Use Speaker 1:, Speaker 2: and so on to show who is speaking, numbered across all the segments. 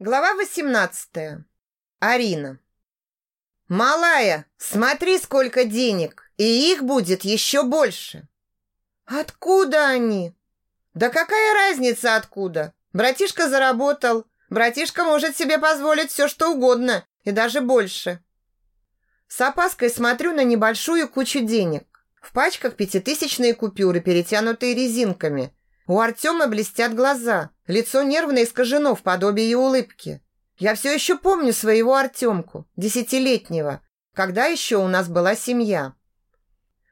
Speaker 1: Глава 18. Арина. Малая, смотри, сколько денег, и их будет еще больше. Откуда они? Да какая разница откуда? Братишка заработал. Братишка может себе позволить все, что угодно, и даже больше. С опаской смотрю на небольшую кучу денег. В пачках пятитысячные купюры, перетянутые резинками – у Артема блестят глаза, лицо нервно искажено в подобии улыбки. Я все еще помню своего Артемку, десятилетнего, когда еще у нас была семья.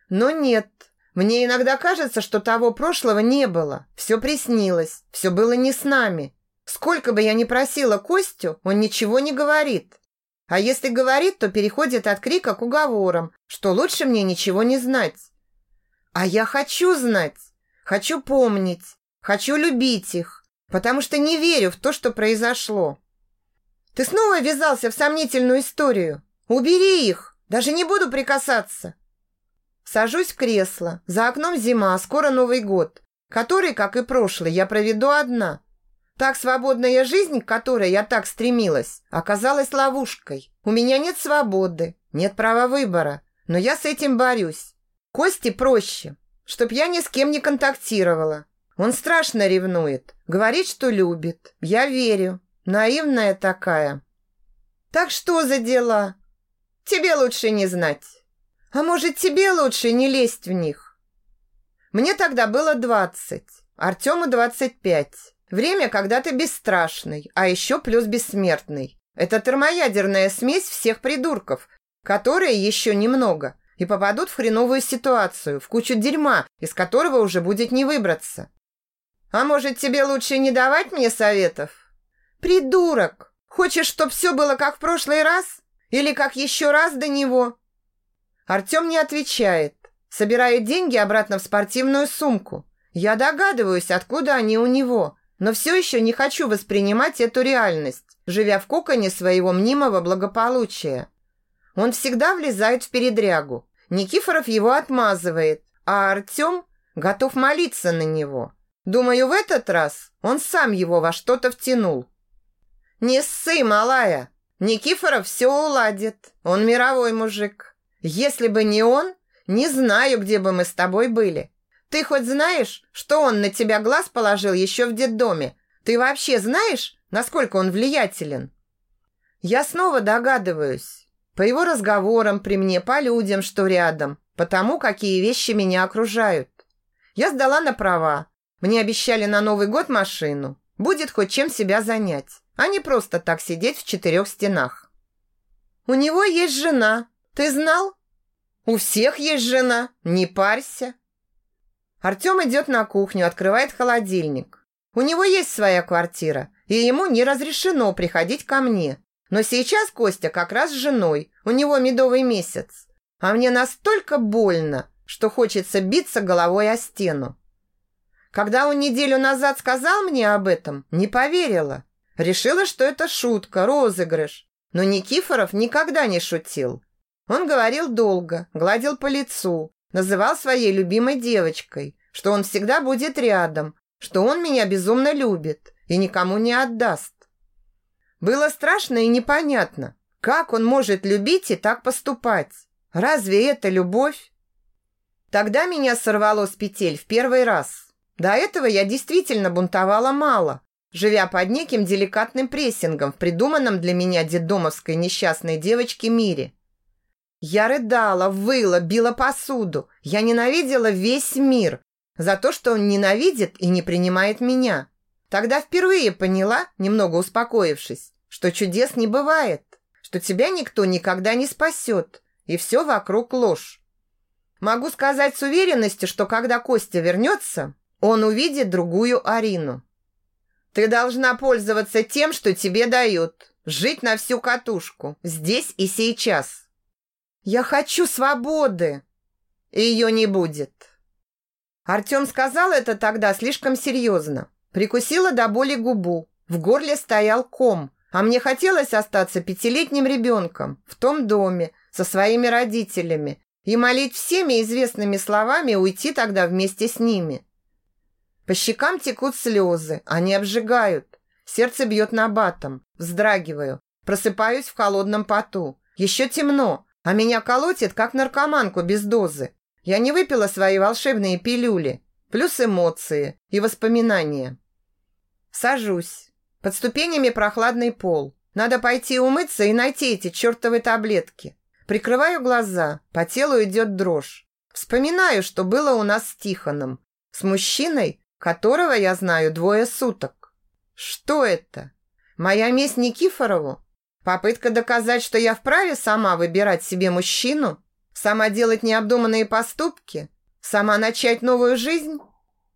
Speaker 1: Но нет, мне иногда кажется, что того прошлого не было. Все приснилось, все было не с нами. Сколько бы я ни просила Костю, он ничего не говорит. А если говорит, то переходит от крика к уговорам, что лучше мне ничего не знать. А я хочу знать. Хочу помнить, хочу любить их, потому что не верю в то, что произошло. Ты снова ввязался в сомнительную историю. Убери их, даже не буду прикасаться. Сажусь в кресло. За окном зима, скоро Новый год, который, как и прошлый, я проведу одна. Так свободная жизнь, к которой я так стремилась, оказалась ловушкой. У меня нет свободы, нет права выбора, но я с этим борюсь. Кости проще чтоб я ни с кем не контактировала. Он страшно ревнует, говорит, что любит. Я верю. Наивная такая. Так что за дела? Тебе лучше не знать. А может, тебе лучше не лезть в них? Мне тогда было двадцать, Артему двадцать пять. Время, когда ты бесстрашный, а еще плюс бессмертный. Это термоядерная смесь всех придурков, которые еще немного и попадут в хреновую ситуацию, в кучу дерьма, из которого уже будет не выбраться. А может, тебе лучше не давать мне советов? Придурок! Хочешь, чтоб все было как в прошлый раз? Или как еще раз до него? Артем не отвечает. Собирает деньги обратно в спортивную сумку. Я догадываюсь, откуда они у него, но все еще не хочу воспринимать эту реальность, живя в коконе своего мнимого благополучия. Он всегда влезает в передрягу, Никифоров его отмазывает, а Артем готов молиться на него. Думаю, в этот раз он сам его во что-то втянул. «Не ссы, малая! Никифоров все уладит. Он мировой мужик. Если бы не он, не знаю, где бы мы с тобой были. Ты хоть знаешь, что он на тебя глаз положил еще в детдоме? Ты вообще знаешь, насколько он влиятелен?» Я снова догадываюсь. По его разговорам при мне, по людям, что рядом, по тому, какие вещи меня окружают. Я сдала на права. Мне обещали на Новый год машину. Будет хоть чем себя занять, а не просто так сидеть в четырех стенах. У него есть жена. Ты знал? У всех есть жена. Не парься. Артем идет на кухню, открывает холодильник. У него есть своя квартира, и ему не разрешено приходить ко мне, но сейчас Костя как раз с женой, у него медовый месяц. А мне настолько больно, что хочется биться головой о стену. Когда он неделю назад сказал мне об этом, не поверила. Решила, что это шутка, розыгрыш. Но Никифоров никогда не шутил. Он говорил долго, гладил по лицу, называл своей любимой девочкой, что он всегда будет рядом, что он меня безумно любит и никому не отдаст. Было страшно и непонятно, как он может любить и так поступать. Разве это любовь? Тогда меня сорвало с петель в первый раз. До этого я действительно бунтовала мало, живя под неким деликатным прессингом в придуманном для меня детдомовской несчастной девочке мире. Я рыдала, выла, била посуду. Я ненавидела весь мир за то, что он ненавидит и не принимает меня. Тогда впервые поняла, немного успокоившись, что чудес не бывает, что тебя никто никогда не спасет, и все вокруг ложь. Могу сказать с уверенностью, что когда Костя вернется, он увидит другую Арину. Ты должна пользоваться тем, что тебе дают, жить на всю катушку, здесь и сейчас. Я хочу свободы. Ее не будет. Артем сказал это тогда слишком серьезно. Прикусила до боли губу. В горле стоял ком, а мне хотелось остаться пятилетним ребенком в том доме со своими родителями и молить всеми известными словами уйти тогда вместе с ними. По щекам текут слезы, они обжигают. Сердце бьет на батом. Вздрагиваю. Просыпаюсь в холодном поту. Еще темно, а меня колотит, как наркоманку без дозы. Я не выпила свои волшебные пилюли. Плюс эмоции и воспоминания. Сажусь. Под ступенями прохладный пол. Надо пойти умыться и найти эти чертовы таблетки. Прикрываю глаза, по телу идет дрожь. Вспоминаю, что было у нас с Тихоном. С мужчиной, которого я знаю двое суток. Что это? Моя месть Никифорову? Попытка доказать, что я вправе сама выбирать себе мужчину? Сама делать необдуманные поступки? Сама начать новую жизнь?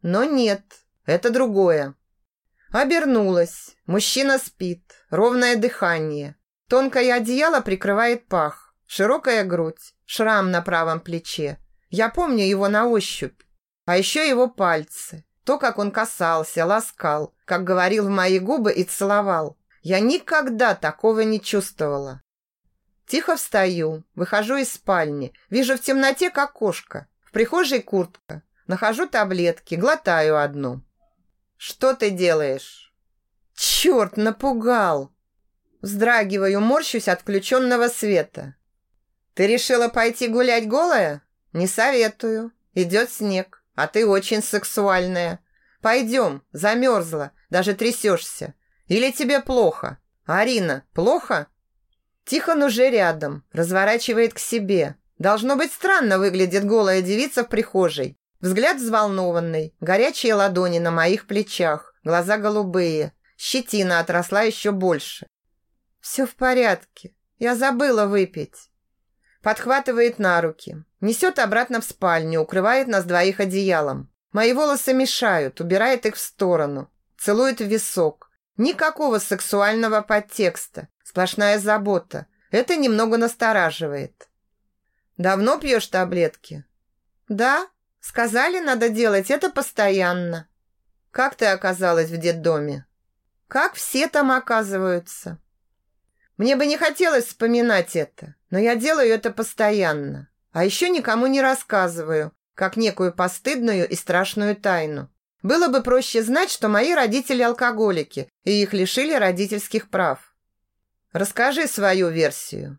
Speaker 1: Но нет, это другое. Обернулась. Мужчина спит. Ровное дыхание. Тонкое одеяло прикрывает пах. Широкая грудь. Шрам на правом плече. Я помню его на ощупь. А еще его пальцы. То, как он касался, ласкал, как говорил в мои губы и целовал. Я никогда такого не чувствовала. Тихо встаю, выхожу из спальни. Вижу в темноте, как кошка. В прихожей куртка. Нахожу таблетки, глотаю одну. «Что ты делаешь?» «Черт, напугал!» Вздрагиваю, морщусь от включенного света. «Ты решила пойти гулять голая?» «Не советую. Идет снег, а ты очень сексуальная. Пойдем, замерзла, даже трясешься. Или тебе плохо? Арина, плохо?» Тихон уже рядом, разворачивает к себе. Должно быть странно выглядит голая девица в прихожей. Взгляд взволнованный, горячие ладони на моих плечах, глаза голубые, щетина отросла еще больше. «Все в порядке, я забыла выпить». Подхватывает на руки, несет обратно в спальню, укрывает нас двоих одеялом. Мои волосы мешают, убирает их в сторону, целует в висок. Никакого сексуального подтекста, сплошная забота. Это немного настораживает. «Давно пьешь таблетки?» «Да, сказали, надо делать это постоянно». «Как ты оказалась в детдоме?» «Как все там оказываются». Мне бы не хотелось вспоминать это но я делаю это постоянно. А еще никому не рассказываю, как некую постыдную и страшную тайну. Было бы проще знать, что мои родители алкоголики, и их лишили родительских прав. Расскажи свою версию.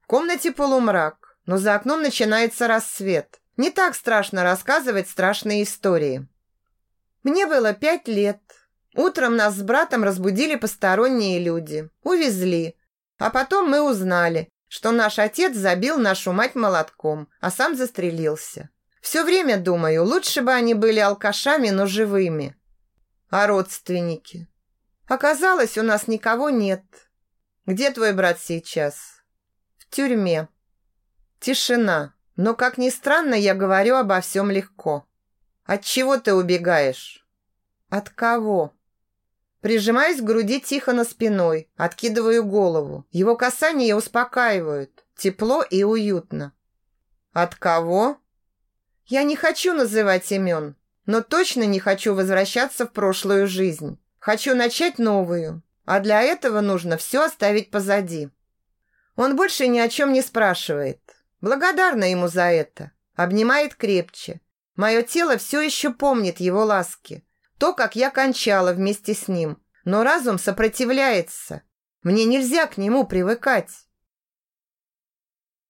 Speaker 1: В комнате полумрак, но за окном начинается рассвет. Не так страшно рассказывать страшные истории. Мне было пять лет. Утром нас с братом разбудили посторонние люди. Увезли. А потом мы узнали, что наш отец забил нашу мать молотком, а сам застрелился. Все время думаю, лучше бы они были алкашами, но живыми. А родственники? Оказалось, у нас никого нет. Где твой брат сейчас? В тюрьме. Тишина. Но, как ни странно, я говорю обо всем легко. От чего ты убегаешь? От кого? Прижимаюсь к груди Тихона спиной, откидываю голову. Его касания успокаивают. Тепло и уютно. От кого? Я не хочу называть имен, но точно не хочу возвращаться в прошлую жизнь. Хочу начать новую, а для этого нужно все оставить позади. Он больше ни о чем не спрашивает. Благодарна ему за это. Обнимает крепче. Мое тело все еще помнит его ласки. То, как я кончала вместе с ним. Но разум сопротивляется. Мне нельзя к нему привыкать.